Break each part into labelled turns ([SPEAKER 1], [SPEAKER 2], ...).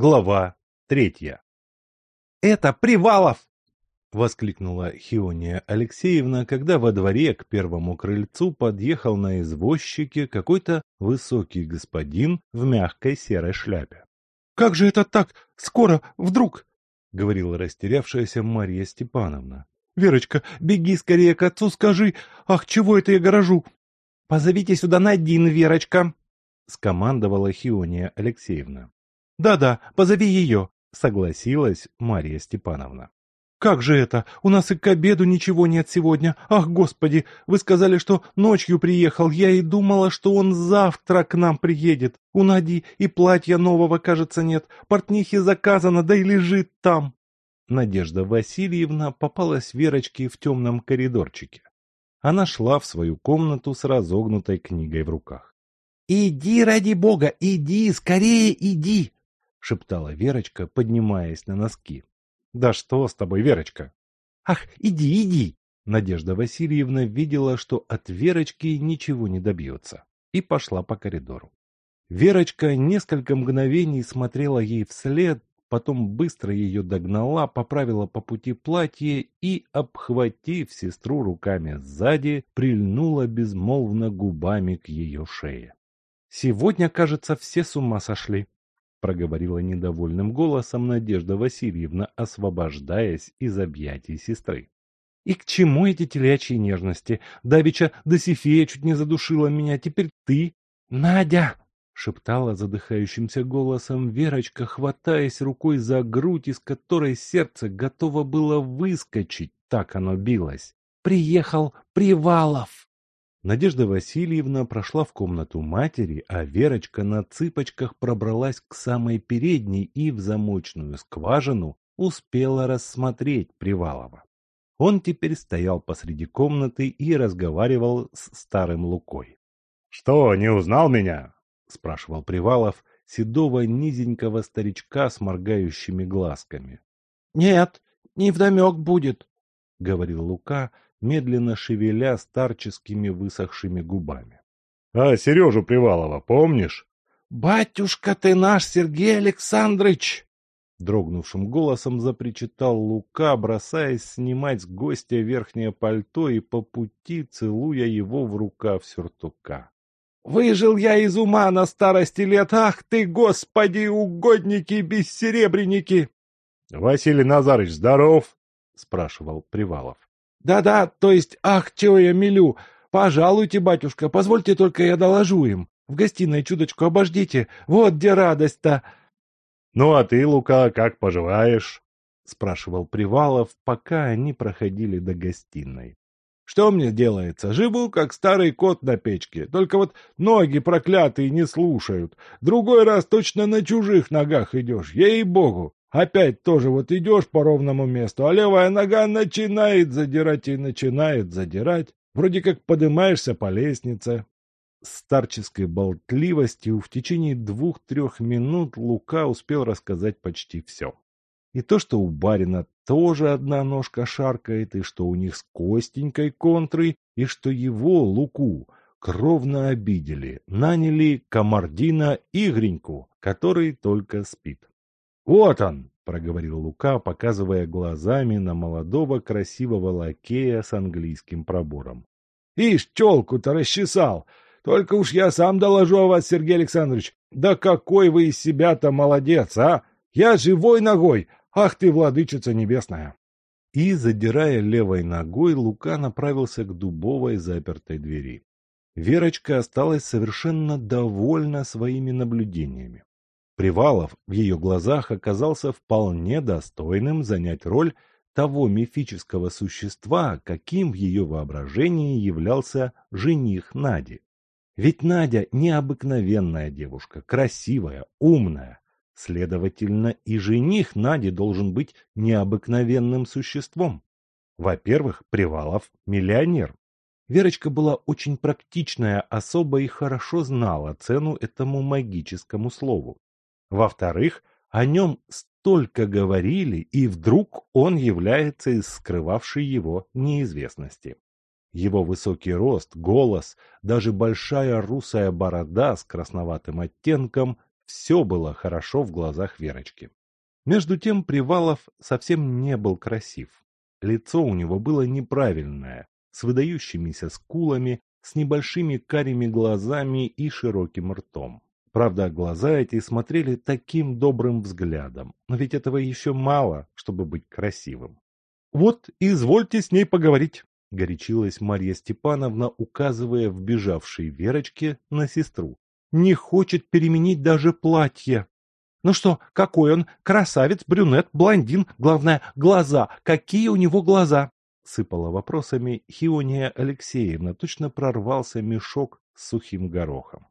[SPEAKER 1] Глава третья.
[SPEAKER 2] «Это Привалов!»
[SPEAKER 1] — воскликнула Хиония Алексеевна, когда во дворе к первому крыльцу подъехал на извозчике какой-то высокий господин в мягкой серой шляпе.
[SPEAKER 2] «Как же это так? Скоро, вдруг?»
[SPEAKER 1] — говорила растерявшаяся Марья Степановна.
[SPEAKER 2] «Верочка, беги скорее к отцу, скажи! Ах, чего это я горожу?» «Позовите сюда Надин, Верочка!» — скомандовала Хиония Алексеевна.
[SPEAKER 1] «Да-да, позови ее», — согласилась Мария Степановна.
[SPEAKER 2] «Как же это? У нас и к обеду ничего нет сегодня. Ах, господи, вы сказали, что ночью приехал. Я и думала, что он завтра к нам приедет. У Нади и платья нового, кажется, нет. Портнихи заказано, да и лежит там».
[SPEAKER 1] Надежда Васильевна попалась Верочке в темном коридорчике. Она шла в свою комнату с разогнутой книгой в руках.
[SPEAKER 2] «Иди, ради бога, иди, скорее иди!»
[SPEAKER 1] — шептала Верочка, поднимаясь на носки. «Да что с тобой, Верочка?»
[SPEAKER 2] «Ах, иди, иди!»
[SPEAKER 1] Надежда Васильевна видела, что от Верочки ничего не добьется, и пошла по коридору. Верочка несколько мгновений смотрела ей вслед, потом быстро ее догнала, поправила по пути платье и, обхватив сестру руками сзади, прильнула безмолвно губами к ее шее.
[SPEAKER 2] «Сегодня, кажется, все с ума сошли», —
[SPEAKER 1] проговорила недовольным голосом Надежда Васильевна, освобождаясь из объятий сестры.
[SPEAKER 2] «И к чему эти телячьи нежности? Давича Досифея чуть не задушила меня, теперь ты...» «Надя!» — шептала задыхающимся голосом Верочка, хватаясь рукой за грудь, из которой сердце готово было выскочить, так оно билось. «Приехал Привалов!»
[SPEAKER 1] Надежда Васильевна прошла в комнату матери, а Верочка на цыпочках пробралась к самой передней и в замочную скважину успела рассмотреть Привалова. Он теперь стоял посреди комнаты и разговаривал с старым Лукой. — Что, не узнал меня? — спрашивал Привалов, седого низенького старичка с моргающими глазками.
[SPEAKER 2] — Нет, невдомек будет, —
[SPEAKER 1] говорил Лука, — медленно шевеля старческими высохшими губами. — А Сережу Привалова помнишь?
[SPEAKER 2] — Батюшка ты наш, Сергей Александрович!
[SPEAKER 1] Дрогнувшим голосом запричитал Лука, бросаясь снимать с гостя верхнее пальто и по пути целуя его в рукав сюртука.
[SPEAKER 2] «Выжил я из ума на старости лет! Ах ты, господи, угодники, бессеребренники!»
[SPEAKER 1] «Василий Назарыч здоров?» — спрашивал Привалов.
[SPEAKER 2] Да-да, то есть, ах, чего я милю. Пожалуйте, батюшка, позвольте только я доложу им. В гостиной чудочку обождите, вот где радость-то.
[SPEAKER 1] Ну, а ты, Лука, как поживаешь? Спрашивал Привалов, пока они проходили до гостиной.
[SPEAKER 2] Что мне делается? Живу, как старый кот на печке. Только вот ноги проклятые не слушают. Другой раз точно на чужих ногах идешь, ей-богу. Опять тоже вот идешь по ровному месту, а левая нога начинает задирать и начинает задирать. Вроде как поднимаешься по лестнице.
[SPEAKER 1] Старческой болтливостью в течение двух-трех минут Лука успел рассказать почти все. И то, что у барина тоже одна ножка шаркает, и что у них с Костенькой контры, и что его, Луку, кровно обидели, наняли Комардина Игреньку, который только спит. «Вот он!» — проговорил Лука, показывая глазами на молодого красивого лакея с английским пробором.
[SPEAKER 2] «Ишь, челку-то расчесал! Только уж я сам доложу о вас, Сергей Александрович! Да какой вы из себя-то молодец, а! Я живой ногой! Ах ты, владычица небесная!»
[SPEAKER 1] И, задирая левой ногой, Лука направился к дубовой запертой двери. Верочка осталась совершенно довольна своими наблюдениями. Привалов в ее глазах оказался вполне достойным занять роль того мифического существа, каким в ее воображении являлся жених Нади. Ведь Надя необыкновенная девушка, красивая, умная. Следовательно, и жених Нади должен быть необыкновенным существом. Во-первых, Привалов – миллионер. Верочка была очень практичная особа и хорошо знала цену этому магическому слову. Во-вторых, о нем столько говорили, и вдруг он является из скрывавшей его неизвестности. Его высокий рост, голос, даже большая русая борода с красноватым оттенком – Все было хорошо в глазах Верочки. Между тем Привалов совсем не был красив. Лицо у него было неправильное, с выдающимися скулами, с небольшими карими глазами и широким ртом. Правда, глаза эти смотрели таким добрым взглядом, но ведь этого еще мало, чтобы быть красивым. «Вот, извольте с ней поговорить», — горячилась Марья Степановна, указывая в бежавшей Верочке на сестру. «Не хочет переменить даже платье». «Ну что, какой он? Красавец, брюнет, блондин, главное, глаза. Какие у него глаза?» Сыпала вопросами Хиония Алексеевна, точно прорвался мешок с сухим горохом.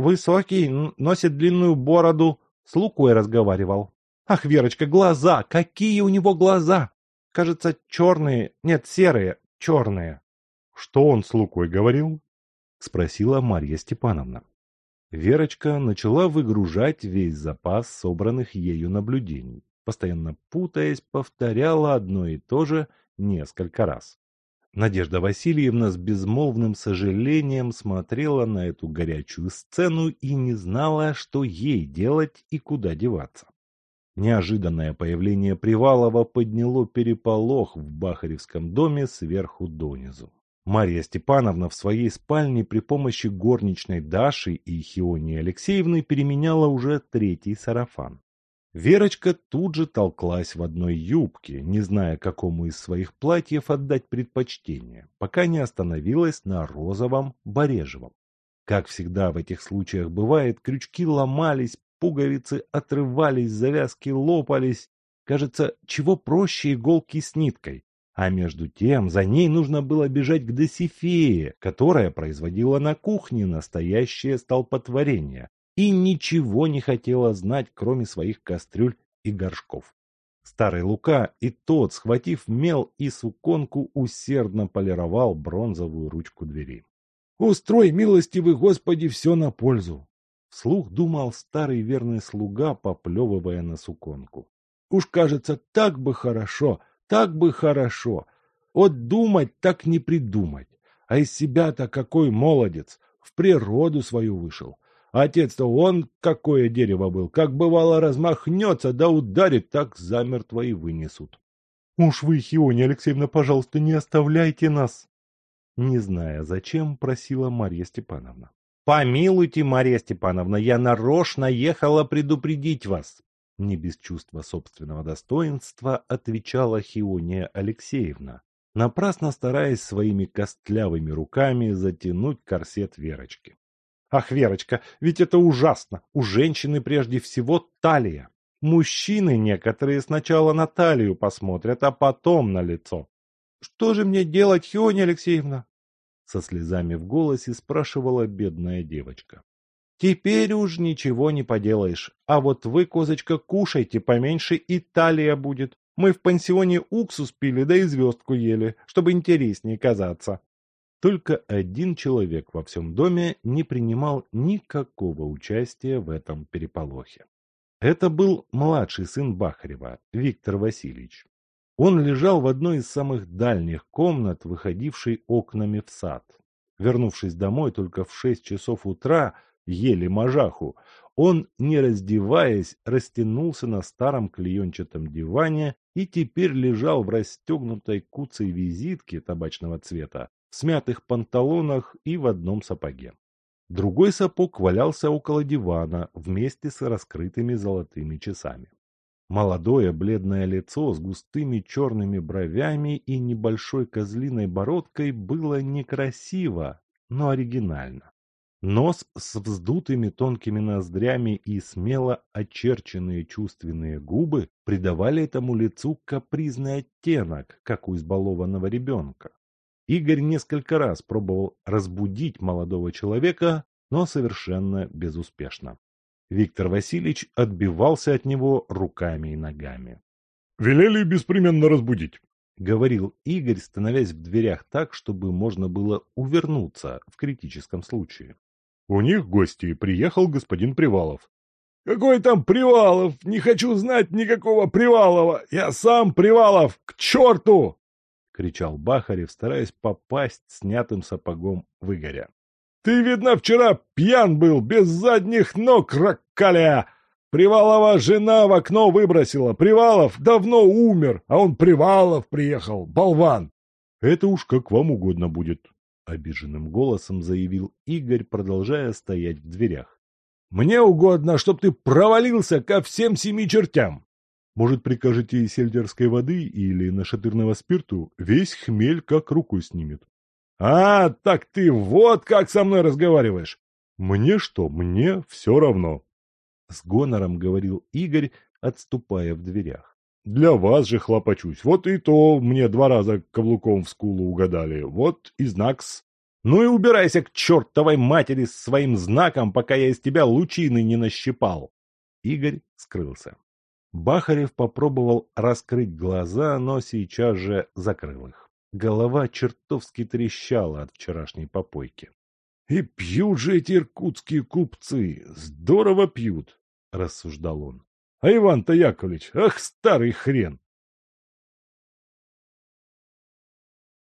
[SPEAKER 1] «Высокий, носит длинную бороду, с Лукой разговаривал. Ах, Верочка, глаза! Какие у него глаза! Кажется, черные, нет, серые, черные.
[SPEAKER 2] Что он с Лукой говорил?
[SPEAKER 1] Спросила Марья Степановна. Верочка начала выгружать весь запас собранных ею наблюдений. Постоянно путаясь, повторяла одно и то же несколько раз. Надежда Васильевна с безмолвным сожалением смотрела на эту горячую сцену и не знала, что ей делать и куда деваться. Неожиданное появление Привалова подняло переполох в Бахаревском доме сверху донизу. Марья Степановна в своей спальне при помощи горничной Даши и Хионии Алексеевны переменяла уже третий сарафан. Верочка тут же толклась в одной юбке, не зная, какому из своих платьев отдать предпочтение, пока не остановилась на розовом барежевом. Как всегда в этих случаях бывает, крючки ломались, Пуговицы отрывались, завязки лопались. Кажется, чего проще иголки с ниткой. А между тем за ней нужно было бежать к Досифее, которая производила на кухне настоящее столпотворение и ничего не хотела знать, кроме своих кастрюль и горшков. Старый Лука и тот, схватив мел и суконку, усердно полировал бронзовую ручку двери.
[SPEAKER 2] «Устрой, милостивый Господи, все на пользу!»
[SPEAKER 1] Вслух думал старый верный слуга, поплевывая на суконку.
[SPEAKER 2] Уж кажется, так бы хорошо, так бы хорошо. Вот думать так не придумать. А из себя-то какой молодец, в природу свою вышел. Отец-то он какое дерево был, как бывало размахнется, да ударит, так замертво и вынесут.
[SPEAKER 1] Уж вы, Хиония Алексеевна, пожалуйста, не оставляйте нас. Не зная зачем, просила Марья Степановна. «Помилуйте, Марья Степановна, я нарочно ехала предупредить вас!» Не без чувства собственного достоинства отвечала Хиония Алексеевна, напрасно стараясь своими костлявыми руками затянуть корсет Верочки. «Ах, Верочка, ведь это ужасно! У женщины прежде всего талия. Мужчины некоторые сначала на талию посмотрят, а потом на лицо. Что же мне делать, Хиония Алексеевна? со слезами в голосе спрашивала бедная девочка. Теперь уж ничего не поделаешь. А вот вы, козочка, кушайте поменьше, и талия будет. Мы в пансионе уксус пили, да и звездку ели, чтобы интереснее казаться. Только один человек во всем доме не принимал никакого участия в этом переполохе. Это был младший сын Бахарева, Виктор Васильевич. Он лежал в одной из самых дальних комнат, выходившей окнами в сад. Вернувшись домой только в шесть часов утра, еле мажаху, он, не раздеваясь, растянулся на старом клеенчатом диване и теперь лежал в расстегнутой куцей визитке табачного цвета, в смятых панталонах и в одном сапоге. Другой сапог валялся около дивана вместе с раскрытыми золотыми часами. Молодое бледное лицо с густыми черными бровями и небольшой козлиной бородкой было некрасиво, но оригинально. Нос с вздутыми тонкими ноздрями и смело очерченные чувственные губы придавали этому лицу капризный оттенок, как у избалованного ребенка. Игорь несколько раз пробовал разбудить молодого человека, но совершенно безуспешно. Виктор Васильевич отбивался от него руками и ногами.
[SPEAKER 2] «Велели беспременно разбудить», —
[SPEAKER 1] говорил Игорь, становясь в дверях так, чтобы можно было увернуться в критическом случае.
[SPEAKER 2] «У них гости, приехал господин Привалов». «Какой там Привалов? Не хочу знать никакого Привалова! Я сам Привалов! К черту!» — кричал Бахарев, стараясь попасть снятым сапогом в Игоря. Ты, видно, вчера пьян был, без задних ног, ракаля! Привалова жена в окно выбросила. Привалов давно умер, а он Привалов приехал, болван.
[SPEAKER 1] Это уж как вам угодно будет, обиженным голосом заявил Игорь, продолжая стоять в дверях.
[SPEAKER 2] Мне угодно, чтоб ты провалился ко всем семи чертям.
[SPEAKER 1] Может, прикажете сельдерской воды или нашатырного спирту? Весь хмель как рукой снимет.
[SPEAKER 2] А, так ты вот как со мной разговариваешь.
[SPEAKER 1] Мне что, мне все равно. С гонором говорил Игорь, отступая в дверях.
[SPEAKER 2] Для вас же хлопочусь. Вот и то мне два раза каблуком в скулу угадали. Вот и знакс. Ну и убирайся к чертовой матери с своим знаком, пока я из тебя лучины не нащипал.
[SPEAKER 1] Игорь скрылся. Бахарев попробовал раскрыть глаза, но сейчас же закрыл их. Голова чертовски трещала от вчерашней попойки.
[SPEAKER 2] — И пьют же эти иркутские купцы, здорово пьют, — рассуждал он. — А Иван-то Яковлевич, ах, старый хрен!